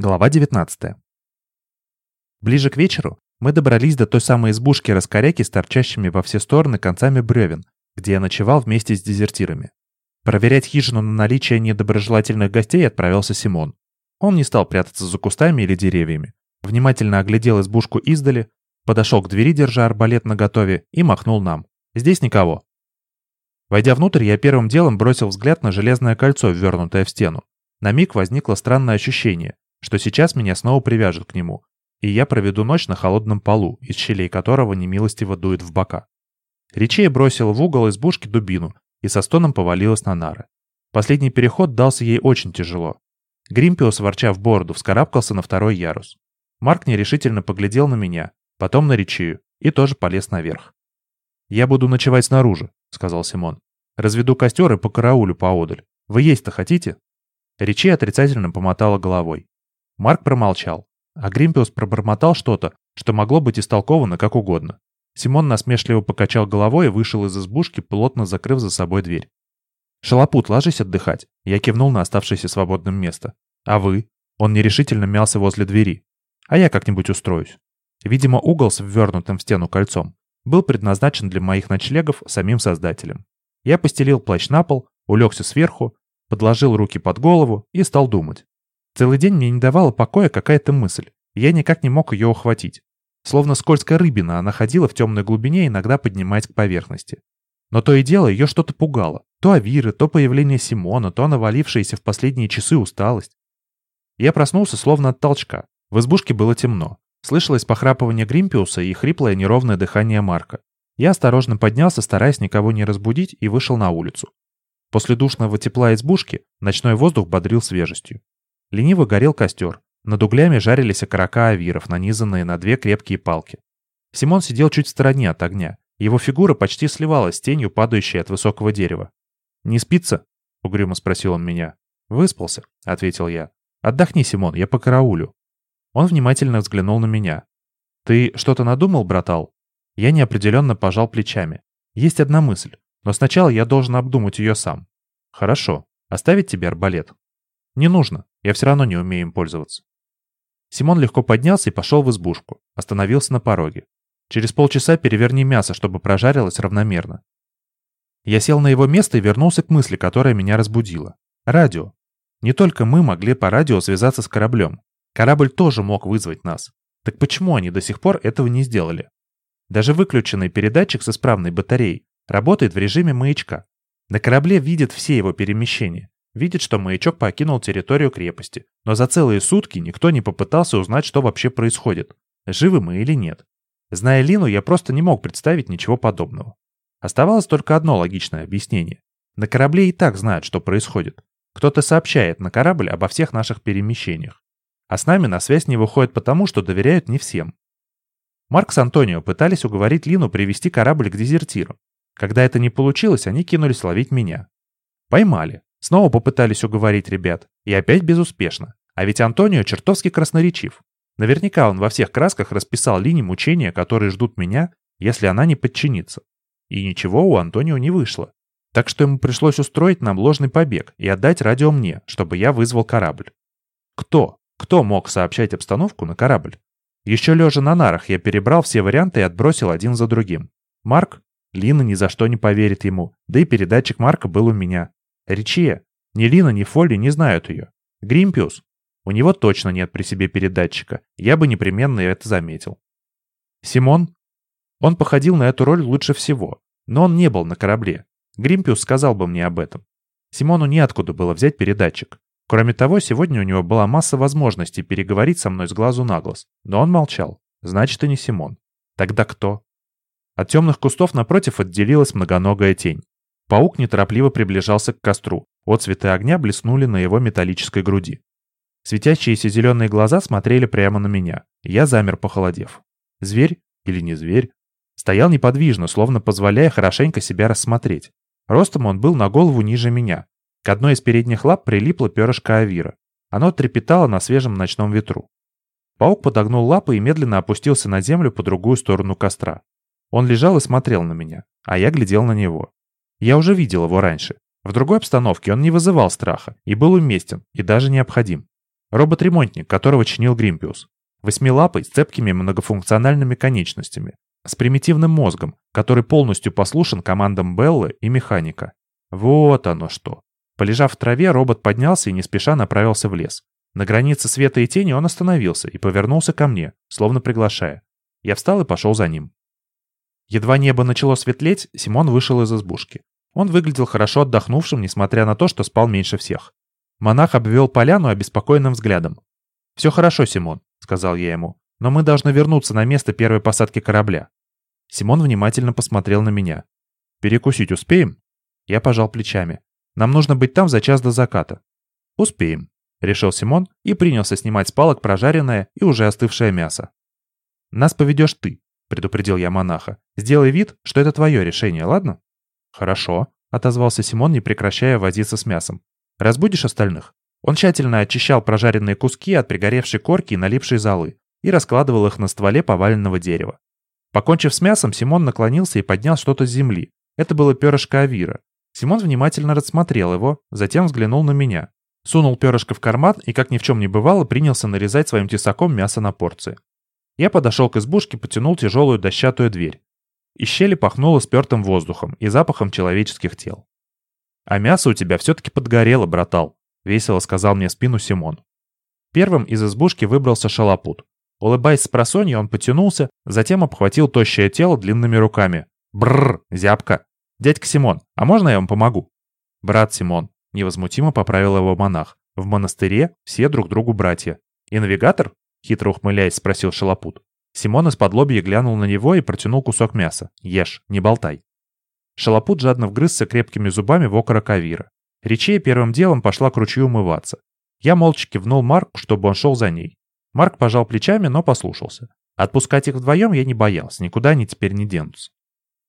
Глава 19. Ближе к вечеру мы добрались до той самой избушки раскоряки с торчащими во все стороны концами бревен, где я ночевал вместе с дезертирами. Проверять хижину на наличие недоброжелательных гостей отправился Симон. Он не стал прятаться за кустами или деревьями. Внимательно оглядел избушку издали, подошел к двери, держа арбалет наготове, и махнул нам. «Здесь никого». Войдя внутрь, я первым делом бросил взгляд на железное кольцо, ввернутое в стену. На миг возникло странное ощущение, что сейчас меня снова привяжут к нему, и я проведу ночь на холодном полу, из щелей которого немилостиво дует в бока. Речея бросила в угол избушки дубину и со стоном повалилась на нары. Последний переход дался ей очень тяжело. Гримпиус, ворча в бороду, вскарабкался на второй ярус. Марк нерешительно поглядел на меня, потом на Речею, и тоже полез наверх. «Я буду ночевать снаружи», — сказал Симон. «Разведу костер и по караулю поодаль. Вы есть-то хотите?» Речей отрицательно помотала головой. Марк промолчал, а Гримпиус пробормотал что-то, что могло быть истолковано как угодно. Симон насмешливо покачал головой и вышел из избушки, плотно закрыв за собой дверь. «Шалопут, ложись отдыхать!» Я кивнул на оставшееся свободное место. «А вы?» Он нерешительно мялся возле двери. «А я как-нибудь устроюсь». Видимо, угол с ввернутым в стену кольцом был предназначен для моих ночлегов самим создателем. Я постелил плащ на пол, улегся сверху, подложил руки под голову и стал думать. Целый день мне не давала покоя какая-то мысль, я никак не мог ее ухватить. Словно скользкая рыбина, она ходила в темной глубине, иногда поднимаясь к поверхности. Но то и дело ее что-то пугало. То Авиры, то появление Симона, то навалившаяся в последние часы усталость. Я проснулся словно от толчка. В избушке было темно. Слышалось похрапывание Гримпиуса и хриплое неровное дыхание Марка. Я осторожно поднялся, стараясь никого не разбудить, и вышел на улицу. После душного тепла избушки ночной воздух бодрил свежестью. Лениво горел костер. Над углями жарились окорока авиров, нанизанные на две крепкие палки. Симон сидел чуть в стороне от огня. Его фигура почти сливалась с тенью, падающей от высокого дерева. «Не спится?» — угрюмо спросил он меня. «Выспался», — ответил я. «Отдохни, Симон, я по караулю». Он внимательно взглянул на меня. «Ты что-то надумал, братал?» Я неопределенно пожал плечами. «Есть одна мысль, но сначала я должен обдумать ее сам». «Хорошо. Оставить тебе арбалет?» «Не нужно. Я все равно не умею им пользоваться. Симон легко поднялся и пошел в избушку. Остановился на пороге. Через полчаса переверни мясо, чтобы прожарилось равномерно. Я сел на его место и вернулся к мысли, которая меня разбудила. Радио. Не только мы могли по радио связаться с кораблем. Корабль тоже мог вызвать нас. Так почему они до сих пор этого не сделали? Даже выключенный передатчик с исправной батареей работает в режиме маячка. На корабле видят все его перемещения. Видит, что маячок покинул территорию крепости, но за целые сутки никто не попытался узнать, что вообще происходит, живы мы или нет. Зная Лину, я просто не мог представить ничего подобного. Оставалось только одно логичное объяснение. На корабле и так знают, что происходит. Кто-то сообщает на корабль обо всех наших перемещениях. А с нами на связь не выходит потому, что доверяют не всем. Марк с Антонио пытались уговорить Лину привести корабль к дезертиру. Когда это не получилось, они кинулись ловить меня. Поймали. Снова попытались уговорить ребят, и опять безуспешно. А ведь Антонио чертовски красноречив. Наверняка он во всех красках расписал линии мучения, которые ждут меня, если она не подчинится. И ничего у Антонио не вышло. Так что ему пришлось устроить нам ложный побег и отдать радио мне, чтобы я вызвал корабль. Кто? Кто мог сообщать обстановку на корабль? Еще лежа на нарах, я перебрал все варианты и отбросил один за другим. Марк? Лина ни за что не поверит ему, да и передатчик Марка был у меня. Ричия. Ни Лина, ни Фолли не знают ее. Гримпиус. У него точно нет при себе передатчика. Я бы непременно это заметил. Симон? Он походил на эту роль лучше всего. Но он не был на корабле. Гримпиус сказал бы мне об этом. Симону неоткуда было взять передатчик. Кроме того, сегодня у него была масса возможностей переговорить со мной с глазу на глаз. Но он молчал. Значит, и не Симон. Тогда кто? От темных кустов напротив отделилась многоногая тень. Паук неторопливо приближался к костру. Отцветы огня блеснули на его металлической груди. Светящиеся зеленые глаза смотрели прямо на меня. Я замер, похолодев. Зверь или не зверь? Стоял неподвижно, словно позволяя хорошенько себя рассмотреть. Ростом он был на голову ниже меня. К одной из передних лап прилипло перышко авира. Оно трепетало на свежем ночном ветру. Паук подогнул лапы и медленно опустился на землю по другую сторону костра. Он лежал и смотрел на меня, а я глядел на него. Я уже видел его раньше. В другой обстановке он не вызывал страха и был уместен, и даже необходим. Робот-ремонтник, которого чинил Гримпиус. Восьмилапый с цепкими многофункциональными конечностями. С примитивным мозгом, который полностью послушен командам Беллы и механика. Вот оно что. Полежав в траве, робот поднялся и не спеша направился в лес. На границе света и тени он остановился и повернулся ко мне, словно приглашая. Я встал и пошел за ним. Едва небо начало светлеть, Симон вышел из избушки. Он выглядел хорошо отдохнувшим, несмотря на то, что спал меньше всех. Монах обвел поляну обеспокоенным взглядом. «Все хорошо, Симон», — сказал я ему, — «но мы должны вернуться на место первой посадки корабля». Симон внимательно посмотрел на меня. «Перекусить успеем?» Я пожал плечами. «Нам нужно быть там за час до заката». «Успеем», — решил Симон и принялся снимать с палок прожаренное и уже остывшее мясо. «Нас поведешь ты», — предупредил я монаха. «Сделай вид, что это твое решение, ладно?» «Хорошо», — отозвался Симон, не прекращая возиться с мясом. «Разбудишь остальных?» Он тщательно очищал прожаренные куски от пригоревшей корки и налипшей золы и раскладывал их на стволе поваленного дерева. Покончив с мясом, Симон наклонился и поднял что-то с земли. Это было перышко авира. Симон внимательно рассмотрел его, затем взглянул на меня. Сунул перышко в карман и, как ни в чем не бывало, принялся нарезать своим тесаком мясо на порции. Я подошел к избушке, потянул тяжелую дощатую дверь. Из щели пахнуло спертым воздухом и запахом человеческих тел. «А мясо у тебя все-таки подгорело, братал», — весело сказал мне спину Симон. Первым из избушки выбрался шалопут. Улыбаясь с просонья, он потянулся, затем обхватил тощее тело длинными руками. Бррр, зябко. Дядька Симон, а можно я вам помогу? Брат Симон, невозмутимо поправил его монах. В монастыре все друг другу братья. И навигатор? Хитро ухмыляясь, спросил Шалопут. Симон из-под лобья глянул на него и протянул кусок мяса. «Ешь, не болтай». Шалопут жадно вгрызся крепкими зубами в окорок Авира. Речей первым делом пошла к ручью умываться. Я молча кивнул Марку, чтобы он шел за ней. Марк пожал плечами, но послушался. Отпускать их вдвоем я не боялся, никуда они теперь не денутся.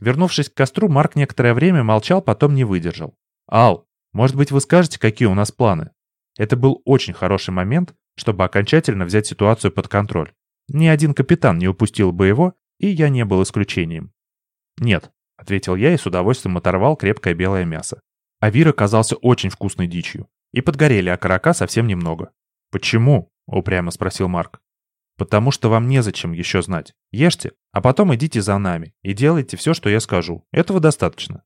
Вернувшись к костру, Марк некоторое время молчал, потом не выдержал. «Ал, может быть, вы скажете, какие у нас планы?» Это был очень хороший момент, чтобы окончательно взять ситуацию под контроль. Ни один капитан не упустил бы его, и я не был исключением. «Нет», — ответил я и с удовольствием оторвал крепкое белое мясо. Авир оказался очень вкусной дичью, и подгорели окорока совсем немного. «Почему?» — упрямо спросил Марк. «Потому что вам незачем еще знать. Ешьте, а потом идите за нами и делайте все, что я скажу. Этого достаточно».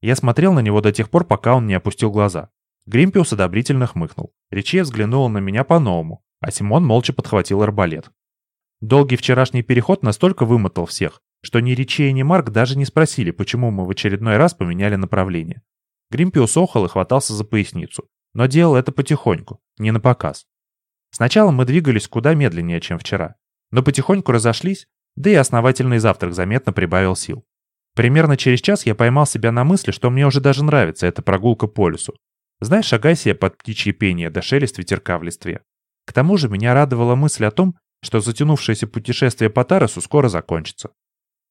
Я смотрел на него до тех пор, пока он не опустил глаза. Гримпиус одобрительно хмыкнул. Ричье взглянула на меня по-новому, а Симон молча подхватил арбалет. Долгий вчерашний переход настолько вымотал всех, что ни Ричье, ни Марк даже не спросили, почему мы в очередной раз поменяли направление. Гримпиус охал и хватался за поясницу, но делал это потихоньку, не на показ. Сначала мы двигались куда медленнее, чем вчера, но потихоньку разошлись, да и основательный завтрак заметно прибавил сил. Примерно через час я поймал себя на мысли, что мне уже даже нравится эта прогулка по лесу, знаешь, шагай себе под птичье пение да шелест ветерка в листве. К тому же меня радовала мысль о том, что затянувшееся путешествие по Тарасу скоро закончится.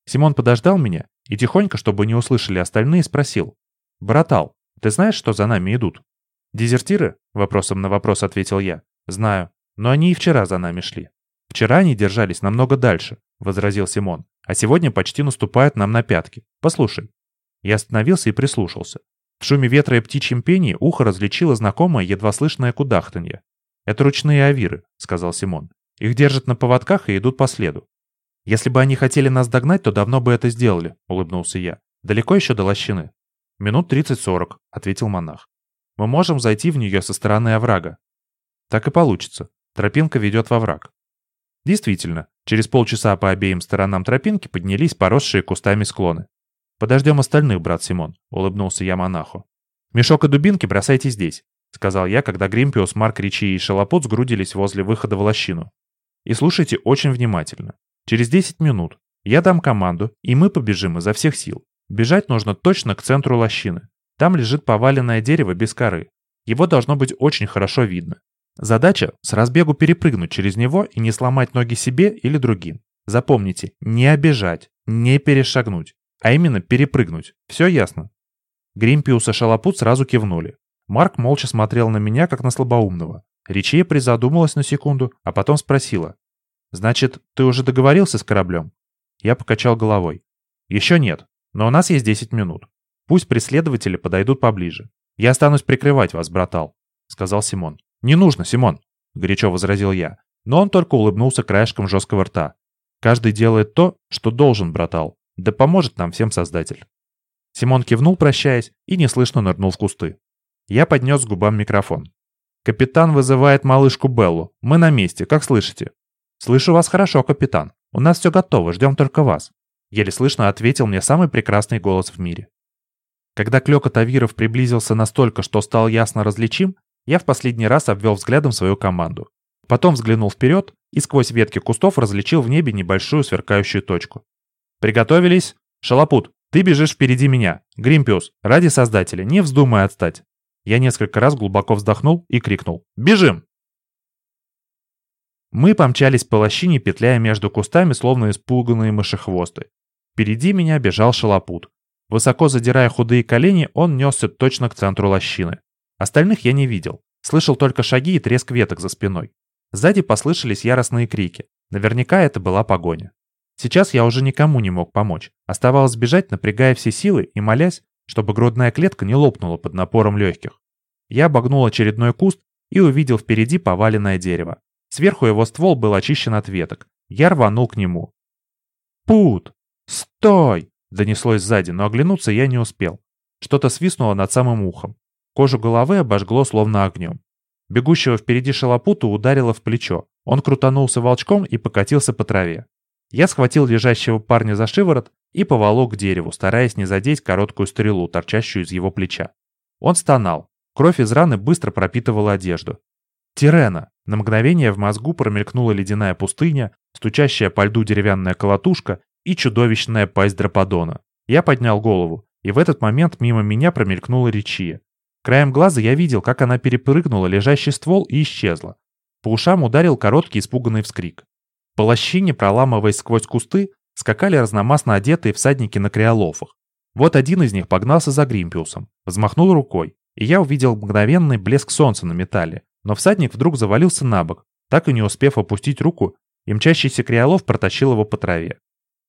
Симон подождал меня и тихонько, чтобы не услышали остальные, спросил. «Братал, ты знаешь, что за нами идут?» «Дезертиры?» — вопросом на вопрос ответил я. «Знаю, но они и вчера за нами шли». «Вчера они держались намного дальше», — возразил Симон. «А сегодня почти наступают нам на пятки. Послушай». Я остановился и прислушался. В шуме ветра и птичьем пении ухо различило знакомое, едва слышное кудахтанье. «Это ручные авиры», — сказал Симон. «Их держат на поводках и идут по следу». «Если бы они хотели нас догнать, то давно бы это сделали», — улыбнулся я. «Далеко еще до лощины?» «Минут тридцать-сорок», — ответил монах. «Мы можем зайти в нее со стороны оврага». «Так и получится. Тропинка ведет во враг». Действительно, через полчаса по обеим сторонам тропинки поднялись поросшие кустами склоны. «Подождем остальных, брат Симон», — улыбнулся я монаху. «Мешок и дубинки бросайте здесь», — сказал я, когда Гримпиус, Марк Ричи и Шалопот сгрудились возле выхода в лощину. «И слушайте очень внимательно. Через 10 минут я дам команду, и мы побежим изо всех сил. Бежать нужно точно к центру лощины. Там лежит поваленное дерево без коры. Его должно быть очень хорошо видно. Задача — с разбегу перепрыгнуть через него и не сломать ноги себе или другим. Запомните, не обижать, не перешагнуть а именно перепрыгнуть. Все ясно?» Гримпиус и Шалопут сразу кивнули. Марк молча смотрел на меня, как на слабоумного. Ричия призадумалась на секунду, а потом спросила. «Значит, ты уже договорился с кораблем?» Я покачал головой. «Еще нет, но у нас есть 10 минут. Пусть преследователи подойдут поближе. Я останусь прикрывать вас, братал», — сказал Симон. «Не нужно, Симон», — горячо возразил я. Но он только улыбнулся краешком жесткого рта. «Каждый делает то, что должен, братал. Да поможет нам всем Создатель». Симон кивнул, прощаясь, и неслышно нырнул в кусты. Я поднес к губам микрофон. «Капитан вызывает малышку Беллу. Мы на месте, как слышите?» «Слышу вас хорошо, капитан. У нас все готово, ждем только вас». Еле слышно ответил мне самый прекрасный голос в мире. Когда клёкот Авиров приблизился настолько, что стал ясно различим, я в последний раз обвел взглядом свою команду. Потом взглянул вперед и сквозь ветки кустов различил в небе небольшую сверкающую точку. «Приготовились? Шалопут, ты бежишь впереди меня. Гримпиус, ради создателя, не вздумай отстать». Я несколько раз глубоко вздохнул и крикнул «Бежим!». Мы помчались по лощине, петляя между кустами, словно испуганные мышехвосты. Впереди меня бежал шалопут. Высоко задирая худые колени, он несся точно к центру лощины. Остальных я не видел. Слышал только шаги и треск веток за спиной. Сзади послышались яростные крики. Наверняка это была погоня. Сейчас я уже никому не мог помочь. Оставалось бежать, напрягая все силы и молясь, чтобы грудная клетка не лопнула под напором легких. Я обогнул очередной куст и увидел впереди поваленное дерево. Сверху его ствол был очищен от веток. Я рванул к нему. «Пут! Стой!» — донеслось сзади, но оглянуться я не успел. Что-то свистнуло над самым ухом. Кожу головы обожгло словно огнем. Бегущего впереди шалопуту ударило в плечо. Он крутанулся волчком и покатился по траве. Я схватил лежащего парня за шиворот и поволок к дереву, стараясь не задеть короткую стрелу, торчащую из его плеча. Он стонал. Кровь из раны быстро пропитывала одежду. Тирена. На мгновение в мозгу промелькнула ледяная пустыня, стучащая по льду деревянная колотушка и чудовищная пасть Дрападона. Я поднял голову, и в этот момент мимо меня промелькнула Ричия. Краем глаза я видел, как она перепрыгнула лежащий ствол и исчезла. По ушам ударил короткий испуганный вскрик. По лощине, проламываясь сквозь кусты, скакали разномастно одетые всадники на криолофах. Вот один из них погнался за Гримпиусом, взмахнул рукой, и я увидел мгновенный блеск солнца на металле, но всадник вдруг завалился на бок, так и не успев опустить руку, и мчащийся криолов протащил его по траве.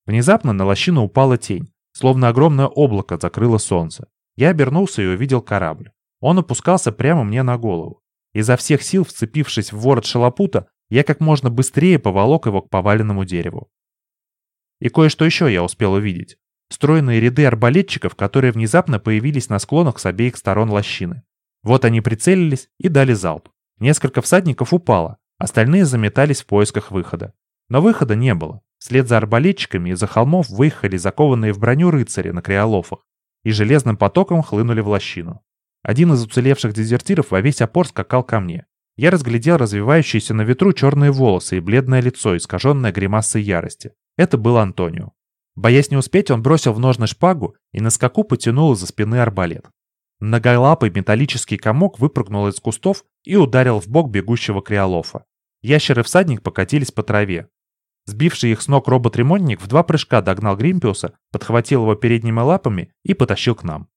Внезапно на лощину упала тень, словно огромное облако закрыло солнце. Я обернулся и увидел корабль. Он опускался прямо мне на голову. Изо всех сил, вцепившись в ворот шалопута, я как можно быстрее поволок его к поваленному дереву. И кое-что еще я успел увидеть. Стройные ряды арбалетчиков, которые внезапно появились на склонах с обеих сторон лощины. Вот они прицелились и дали залп. Несколько всадников упало, остальные заметались в поисках выхода. Но выхода не было. Вслед за арбалетчиками из-за холмов выехали закованные в броню рыцари на криолофах и железным потоком хлынули в лощину. Один из уцелевших дезертиров во весь опор скакал ко мне. Я разглядел развивающиеся на ветру черные волосы и бледное лицо, искаженное гримасой ярости. Это был Антонио. Боясь не успеть, он бросил в ножны шпагу и на скаку потянул из-за спины арбалет. Многолапый металлический комок выпрыгнул из кустов и ударил в бок бегущего криолофа. Ящер и всадник покатились по траве. Сбивший их с ног робот-ремонтник в два прыжка догнал Гримпиуса, подхватил его передними лапами и потащил к нам.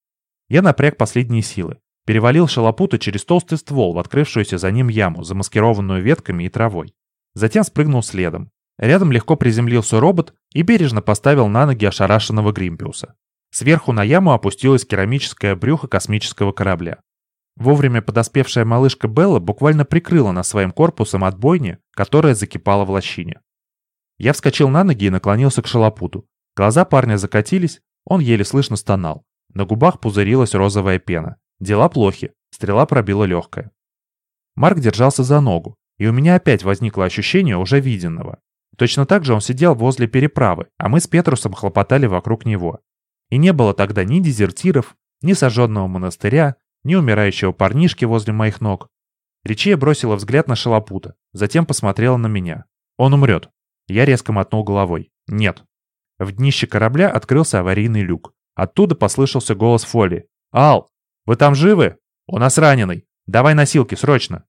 Я напряг последние силы. Перевалил шалопута через толстый ствол в открывшуюся за ним яму, замаскированную ветками и травой. Затем спрыгнул следом. Рядом легко приземлился робот и бережно поставил на ноги ошарашенного Гримпиуса. Сверху на яму опустилось керамическое брюхо космического корабля. Вовремя подоспевшая малышка Белла буквально прикрыла нас своим корпусом от бойни, которая закипала в лощине. Я вскочил на ноги и наклонился к шалопуту. Глаза парня закатились, он еле слышно стонал. На губах пузырилась розовая пена. Дела плохи, стрела пробила легкое. Марк держался за ногу, и у меня опять возникло ощущение уже виденного. Точно так же он сидел возле переправы, а мы с Петрусом хлопотали вокруг него. И не было тогда ни дезертиров, ни сожженного монастыря, ни умирающего парнишки возле моих ног. Ричия бросила взгляд на шалопута, затем посмотрела на меня. Он умрет. Я резко мотнул головой. Нет. В днище корабля открылся аварийный люк. Оттуда послышался голос Фоли. «Ал, вы там живы? У нас раненый. Давай носилки, срочно!»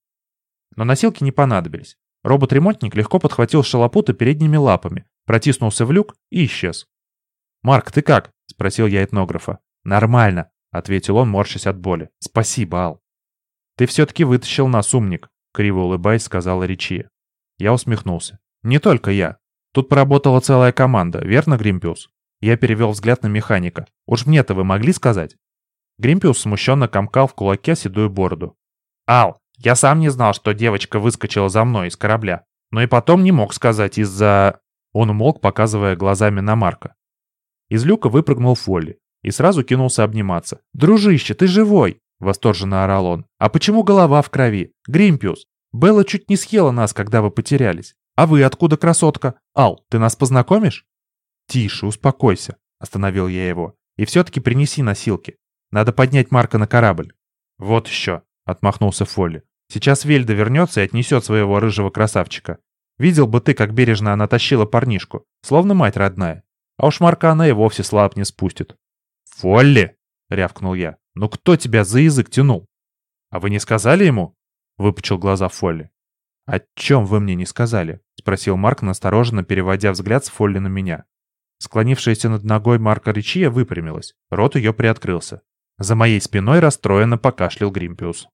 Но носилки не понадобились. Робот-ремонтник легко подхватил шалопута передними лапами, протиснулся в люк и исчез. «Марк, ты как?» — спросил я этнографа. «Нормально», — ответил он, морщась от боли. «Спасибо, Ал». «Ты все-таки вытащил нас, умник», — криво улыбаясь, сказала Ричия. Я усмехнулся. «Не только я. Тут поработала целая команда, верно, Гримпиус?» Я перевел взгляд на механика. «Уж мне-то вы могли сказать?» Гримпиус смущенно комкал в кулаке седую бороду. «Ал, Я сам не знал, что девочка выскочила за мной из корабля. Но и потом не мог сказать из-за... Он умолк, показывая глазами на Марка. Из люка выпрыгнул Фолли и сразу кинулся обниматься. «Дружище, ты живой!» — восторженно орал он. «А почему голова в крови? Гримпиус! Белла чуть не съела нас, когда вы потерялись. А вы откуда, красотка? Ал, ты нас познакомишь?» «Тише, успокойся», — остановил я его. «И все-таки принеси носилки. Надо поднять Марка на корабль». «Вот еще», — отмахнулся Фолли. «Сейчас Вельда вернется и отнесет своего рыжего красавчика. Видел бы ты, как бережно она тащила парнишку, словно мать родная. А уж Марка она и вовсе слаб не спустит». «Фолли!» — рявкнул я. «Ну кто тебя за язык тянул?» «А вы не сказали ему?» — выпучил глаза Фолли. «О чем вы мне не сказали?» — спросил Марк, настороженно переводя взгляд с Фолли на меня. Склонившаяся над ногой Марка Ричия выпрямилась. Рот ее приоткрылся. За моей спиной расстроенно покашлял Гримпиус.